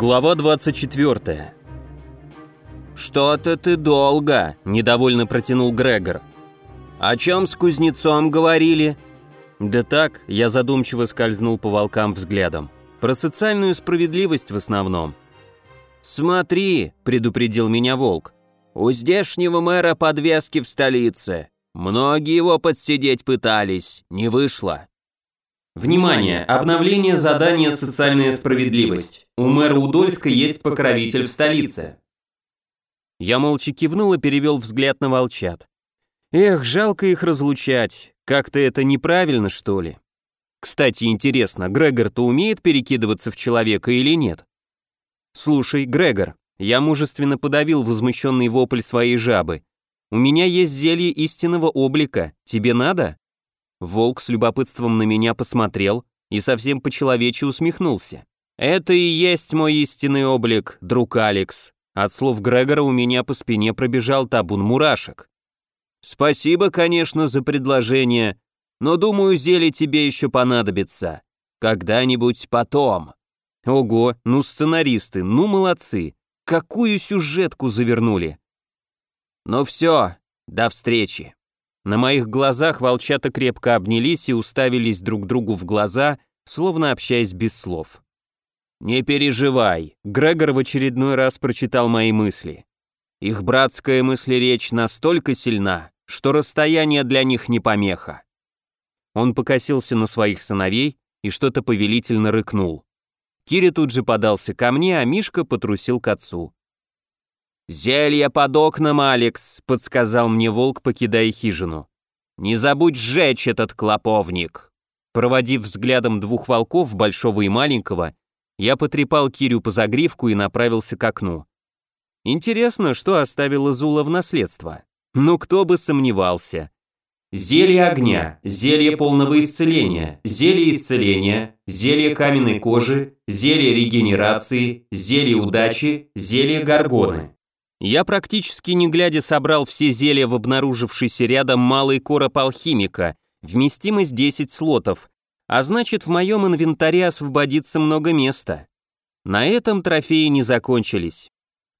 Глава 24. «Что-то ты долго», — недовольно протянул Грегор. «О чем с кузнецом говорили?» «Да так», — я задумчиво скользнул по волкам взглядом. «Про социальную справедливость в основном». «Смотри», — предупредил меня волк, — «у здешнего мэра подвески в столице. Многие его подсидеть пытались, не вышло». Внимание! Обновление задания «Социальная справедливость». У мэра Удольска есть покровитель в столице. Я молча кивнул и перевел взгляд на волчат. Эх, жалко их разлучать. Как-то это неправильно, что ли? Кстати, интересно, Грегор-то умеет перекидываться в человека или нет? Слушай, Грегор, я мужественно подавил возмущенный вопль своей жабы. У меня есть зелье истинного облика. Тебе надо? Волк с любопытством на меня посмотрел и совсем по-человече усмехнулся. «Это и есть мой истинный облик, друг Алекс». От слов Грегора у меня по спине пробежал табун мурашек. «Спасибо, конечно, за предложение, но думаю, зелье тебе еще понадобится. Когда-нибудь потом». Ого, ну сценаристы, ну молодцы. Какую сюжетку завернули. Ну все, до встречи. На моих глазах волчата крепко обнялись и уставились друг другу в глаза, словно общаясь без слов. «Не переживай», — Грегор в очередной раз прочитал мои мысли. «Их братская мыслеречь настолько сильна, что расстояние для них не помеха». Он покосился на своих сыновей и что-то повелительно рыкнул. Кири тут же подался ко мне, а Мишка потрусил к отцу. «Зелье под окном, Алекс», — подсказал мне волк, покидая хижину. «Не забудь сжечь этот клоповник». Проводив взглядом двух волков, большого и маленького, я потрепал Кирю по загривку и направился к окну. Интересно, что оставила Зула в наследство. Ну, кто бы сомневался. Зелье огня, зелье полного исцеления, зелье исцеления, зелье каменной кожи, зелье регенерации, зелье удачи, зелье горгоны. Я практически не глядя собрал все зелья в обнаружившийся рядом малый короб алхимика, вместимость 10 слотов, а значит в моем инвентаре освободится много места. На этом трофеи не закончились.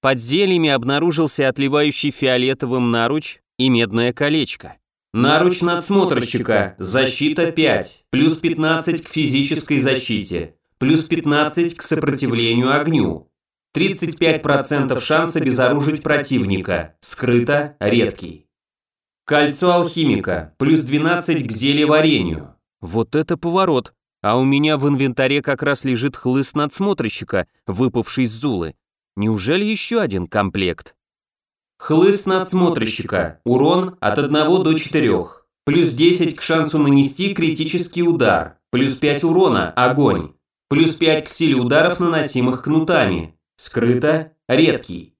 Под зельями обнаружился отливающий фиолетовым наруч и медное колечко. Наруч надсмотрщика, защита 5, плюс 15 к физической защите, плюс 15 к сопротивлению огню, 35% шанса безоружить противника, скрыто, редкий. Кольцо алхимика, плюс 12 к зельеварению. Вот это поворот. А у меня в инвентаре как раз лежит хлыст надсмотрщика, выпавший с Зулы. Неужели еще один комплект? Хлыст надсмотрщика. Урон от 1 до 4. Плюс 10 к шансу нанести критический удар. Плюс 5 урона, огонь. Плюс 5 к силе ударов, наносимых кнутами. Скрыто, редкий.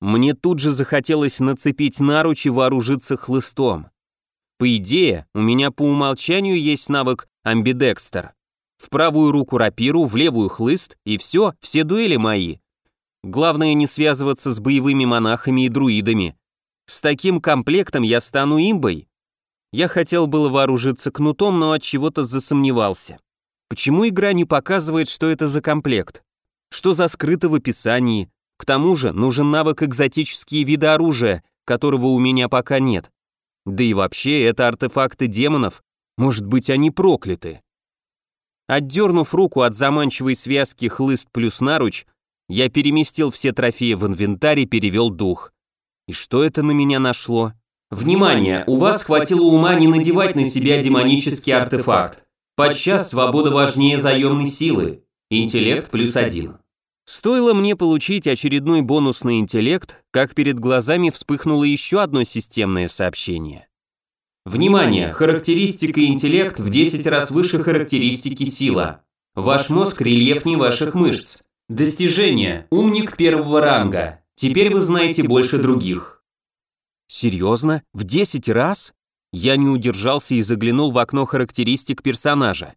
Мне тут же захотелось нацепить наруч и вооружиться хлыстом. По идее, у меня по умолчанию есть навык амбидекстер. В правую руку рапиру, в левую хлыст, и все, все дуэли мои. Главное не связываться с боевыми монахами и друидами. С таким комплектом я стану имбой. Я хотел было вооружиться кнутом, но от чего-то засомневался. Почему игра не показывает, что это за комплект? Что за скрыто в описании. К тому же нужен навык экзотические виды оружия, которого у меня пока нет. Да и вообще, это артефакты демонов, может быть, они прокляты. Отдернув руку от заманчивой связки хлыст плюс наруч, я переместил все трофеи в инвентарь и перевел дух. И что это на меня нашло? Внимание, у вас хватило ума не надевать на себя демонический артефакт. Подчас свобода важнее заемной силы. Интеллект плюс один. Стоило мне получить очередной бонус на интеллект, как перед глазами вспыхнуло еще одно системное сообщение. Внимание! Характеристика интеллект в 10 раз выше характеристики сила. Ваш мозг рельефнее ваших мышц. Достижение. Умник первого ранга. Теперь вы знаете больше других. Серьезно? В 10 раз? Я не удержался и заглянул в окно характеристик персонажа.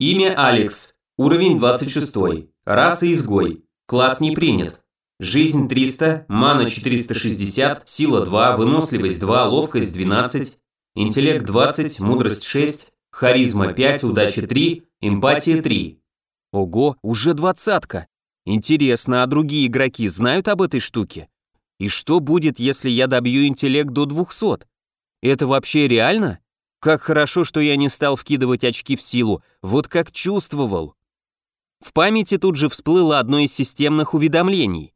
Имя Алекс. Уровень 26. Раса изгой. Класс не принят. Жизнь 300, мана 460, сила 2, выносливость 2, ловкость 12, интеллект 20, мудрость 6, харизма 5, удача 3, эмпатия 3. Ого, уже двадцатка. Интересно, а другие игроки знают об этой штуке? И что будет, если я добью интеллект до 200? Это вообще реально? Как хорошо, что я не стал вкидывать очки в силу, вот как чувствовал. В памяти тут же всплыло одно из системных уведомлений.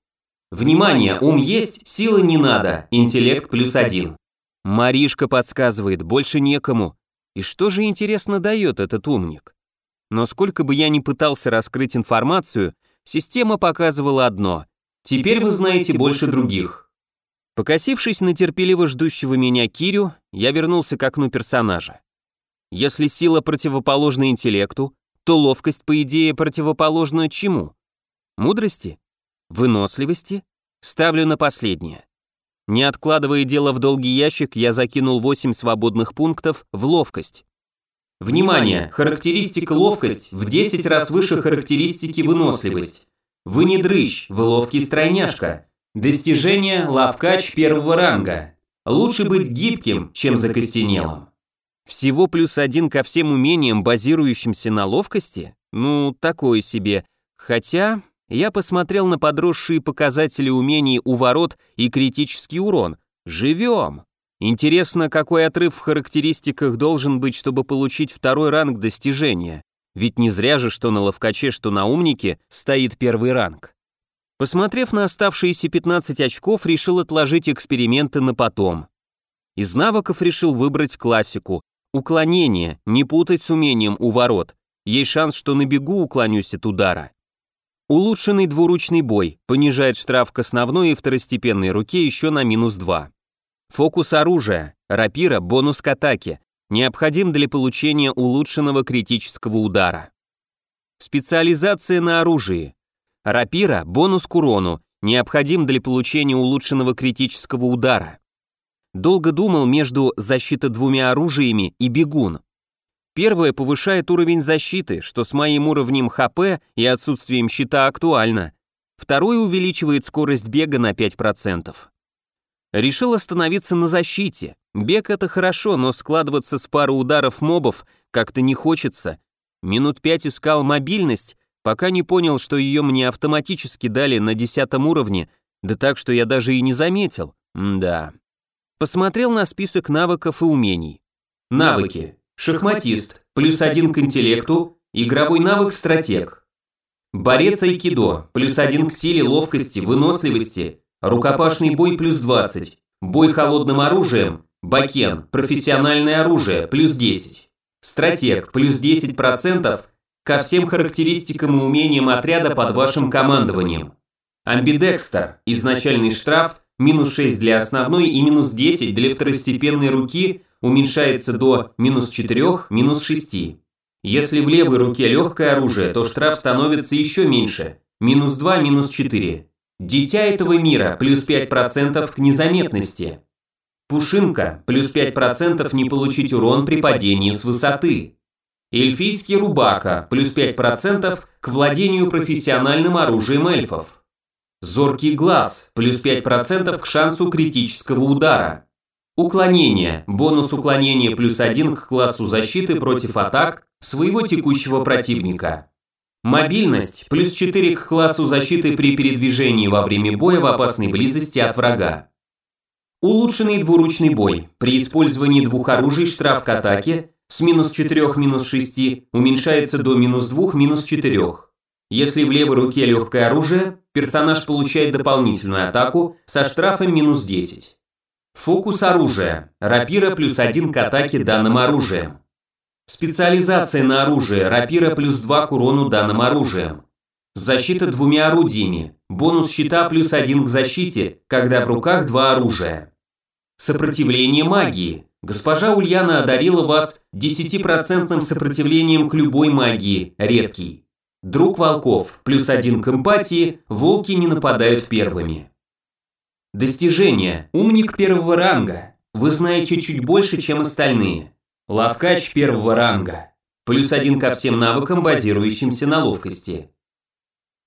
Внимание, ум есть, силы не надо, интеллект плюс один. Маришка подсказывает, больше некому. И что же интересно дает этот умник? Но сколько бы я ни пытался раскрыть информацию, система показывала одно. Теперь вы знаете больше других. Покосившись на терпеливо ждущего меня Кирю, я вернулся к окну персонажа. Если сила противоположна интеллекту, то ловкость, по идее, противоположна чему? Мудрости? Выносливости? Ставлю на последнее. Не откладывая дело в долгий ящик, я закинул 8 свободных пунктов в ловкость. Внимание! Характеристика ловкость в 10 раз выше характеристики выносливость. Вы не дрыщ, вы ловкий стройняшка. Достижение лавкач первого ранга. Лучше быть гибким, чем закостенелым. Всего плюс один ко всем умениям, базирующимся на ловкости? Ну, такое себе. Хотя, я посмотрел на подросшие показатели умений у ворот и критический урон. Живем! Интересно, какой отрыв в характеристиках должен быть, чтобы получить второй ранг достижения. Ведь не зря же, что на ловкаче, что на умнике стоит первый ранг. Посмотрев на оставшиеся 15 очков, решил отложить эксперименты на потом. Из навыков решил выбрать классику. Уклонение, не путать с умением у ворот. Есть шанс, что на бегу уклонюсь от удара. Улучшенный двуручный бой понижает штраф к основной и второстепенной руке еще на минус 2. Фокус оружия, рапира, бонус к атаке, необходим для получения улучшенного критического удара. Специализация на оружии. Рапира, бонус к урону, необходим для получения улучшенного критического удара. Долго думал между защита двумя оружиями и бегун. Первое повышает уровень защиты, что с моим уровнем ХП и отсутствием щита актуально. Второе увеличивает скорость бега на 5%. Решил остановиться на защите. Бег это хорошо, но складываться с пары ударов мобов как-то не хочется. Минут пять искал мобильность, пока не понял, что ее мне автоматически дали на десятом уровне, да так, что я даже и не заметил. М да. Посмотрел на список навыков и умений. Навыки. Шахматист, плюс один к интеллекту, игровой навык стратег. Борец айкидо, плюс один к силе, ловкости, выносливости, рукопашный бой плюс 20, бой холодным оружием, бакен, профессиональное оружие плюс 10. Стратег, плюс 10% ко всем характеристикам и умениям отряда под вашим командованием. Амбидекстер, изначальный штраф, минус 6 для основной и минус 10 для второстепенной руки уменьшается до минус 4, минус 6. Если в левой руке легкое оружие, то штраф становится еще меньше, минус 2, минус 4. Дитя этого мира, плюс 5% к незаметности. Пушинка, плюс 5% не получить урон при падении с высоты. Эльфийский рубака, плюс 5% к владению профессиональным оружием эльфов. Зоркий глаз, плюс 5% к шансу критического удара. Уклонение. Бонус уклонения плюс 1 к классу защиты против атак своего текущего противника. Мобильность плюс 4 к классу защиты при передвижении во время боя в опасной близости от врага. Улучшенный двуручный бой. При использовании двух оружий штраф к атаке с минус 4 минус 6 уменьшается до минус 2 минус 4. Если в левой руке легкое оружие, персонаж получает дополнительную атаку со штрафом минус 10. Фокус оружия. Рапира плюс один к атаке данным оружием. Специализация на оружие. Рапира плюс 2 к урону данным оружием. Защита двумя орудиями. Бонус щита плюс один к защите, когда в руках два оружия. Сопротивление магии. Госпожа Ульяна одарила вас 10% сопротивлением к любой магии, редкий. Друг волков, плюс один к эмпатии, волки не нападают первыми. Достижение. Умник первого ранга. Вы знаете чуть больше, чем остальные. Лавкач первого ранга. Плюс один ко всем навыкам, базирующимся на ловкости.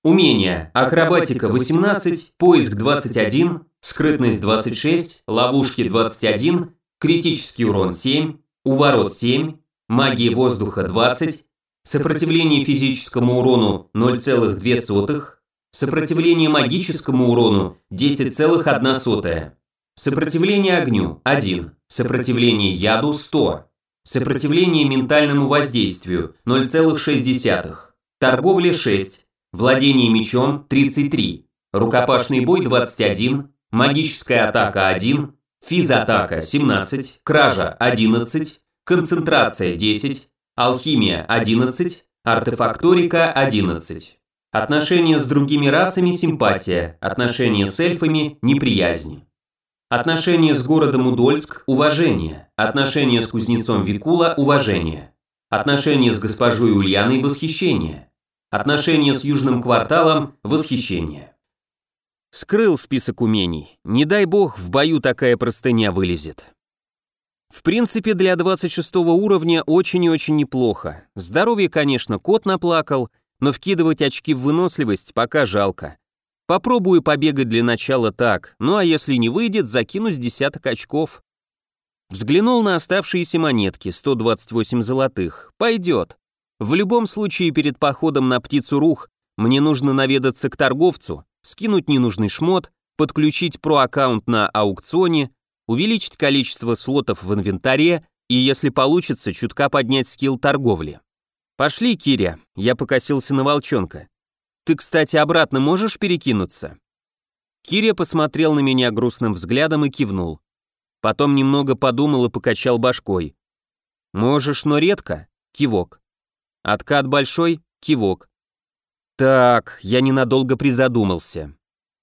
Умения. Акробатика 18, поиск 21, скрытность 26, ловушки 21, критический урон 7, уворот 7, магия воздуха 20, сопротивление физическому урону 0,2, Сопротивление магическому урону 10,1. Сопротивление огню 1. Сопротивление яду 100. Сопротивление ментальному воздействию 0,6. Торговля 6. Владение мечом 33. Рукопашный бой 21. Магическая атака 1. Физатака 17. Кража 11. Концентрация 10. Алхимия 11. Артефакторика 11. Отношения с другими расами – симпатия, отношения с эльфами – неприязнь. Отношения с городом Удольск – уважение, отношения с кузнецом Викула – уважение, отношения с госпожой Ульяной – восхищение, отношения с южным кварталом – восхищение. Скрыл список умений, не дай бог в бою такая простыня вылезет. В принципе, для 26 уровня очень и очень неплохо. Здоровье, конечно, кот наплакал – но вкидывать очки в выносливость пока жалко. Попробую побегать для начала так, ну а если не выйдет, закину с десяток очков. Взглянул на оставшиеся монетки, 128 золотых. Пойдет. В любом случае, перед походом на птицу рух мне нужно наведаться к торговцу, скинуть ненужный шмот, подключить про-аккаунт на аукционе, увеличить количество слотов в инвентаре и, если получится, чутка поднять скилл торговли. «Пошли, Киря», — я покосился на волчонка. «Ты, кстати, обратно можешь перекинуться?» Киря посмотрел на меня грустным взглядом и кивнул. Потом немного подумал и покачал башкой. «Можешь, но редко?» — кивок. «Откат большой?» — кивок. «Так, я ненадолго призадумался.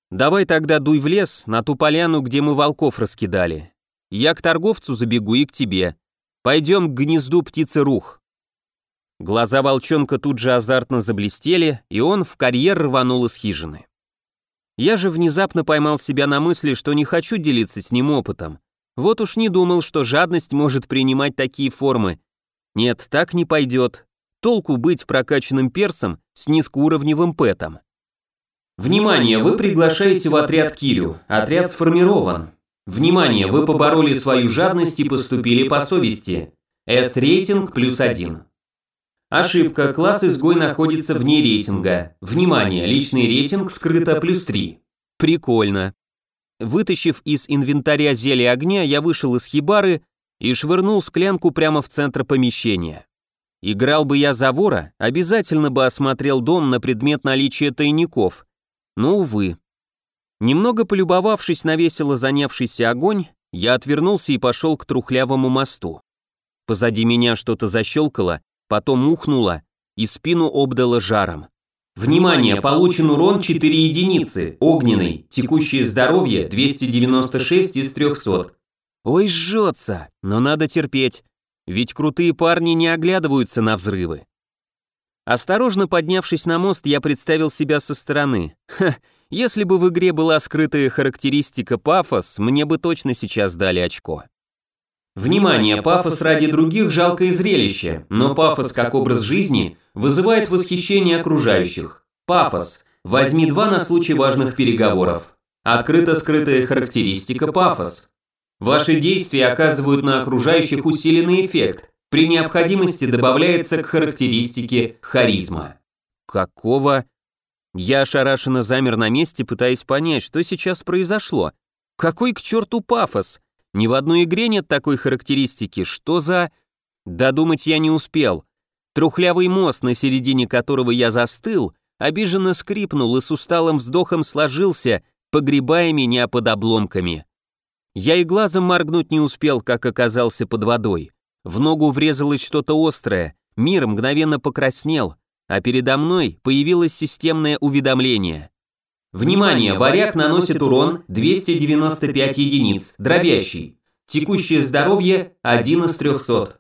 Давай тогда дуй в лес, на ту поляну, где мы волков раскидали. Я к торговцу забегу и к тебе. Пойдем к гнезду птицы Рух. Глаза волчонка тут же азартно заблестели, и он в карьер рванул из хижины. Я же внезапно поймал себя на мысли, что не хочу делиться с ним опытом. Вот уж не думал, что жадность может принимать такие формы. Нет, так не пойдет. Толку быть прокачанным персом с низкоуровневым пэтом. Внимание, вы приглашаете в отряд Кирю. Отряд сформирован. Внимание, вы побороли свою жадность и поступили по совести. С-рейтинг плюс один. Ошибка. Класс изгой находится вне рейтинга. Внимание, личный рейтинг скрыто плюс 3. Прикольно. Вытащив из инвентаря зелье огня, я вышел из хибары и швырнул склянку прямо в центр помещения. Играл бы я за вора, обязательно бы осмотрел дом на предмет наличия тайников. Но, увы. Немного полюбовавшись на весело занявшийся огонь, я отвернулся и пошел к трухлявому мосту. Позади меня что-то защелкало, потом ухнуло и спину обдало жаром. Внимание, получен урон 4 единицы, огненный, текущее здоровье 296 из 300. Ой, жжется, но надо терпеть, ведь крутые парни не оглядываются на взрывы. Осторожно поднявшись на мост, я представил себя со стороны. Ха, если бы в игре была скрытая характеристика пафос, мне бы точно сейчас дали очко. Внимание, пафос ради других – жалкое зрелище, но пафос как образ жизни вызывает восхищение окружающих. Пафос. Возьми два на случай важных переговоров. Открыта скрытая характеристика пафос. Ваши действия оказывают на окружающих усиленный эффект. При необходимости добавляется к характеристике харизма. Какого? Я ошарашенно замер на месте, пытаясь понять, что сейчас произошло. Какой к черту пафос? Ни в одной игре нет такой характеристики. Что за... Додумать я не успел. Трухлявый мост, на середине которого я застыл, обиженно скрипнул и с усталым вздохом сложился, погребая меня под обломками. Я и глазом моргнуть не успел, как оказался под водой. В ногу врезалось что-то острое, мир мгновенно покраснел, а передо мной появилось системное уведомление. Внимание, варяг наносит урон 295 единиц, дробящий. Текущее здоровье 1 из 300.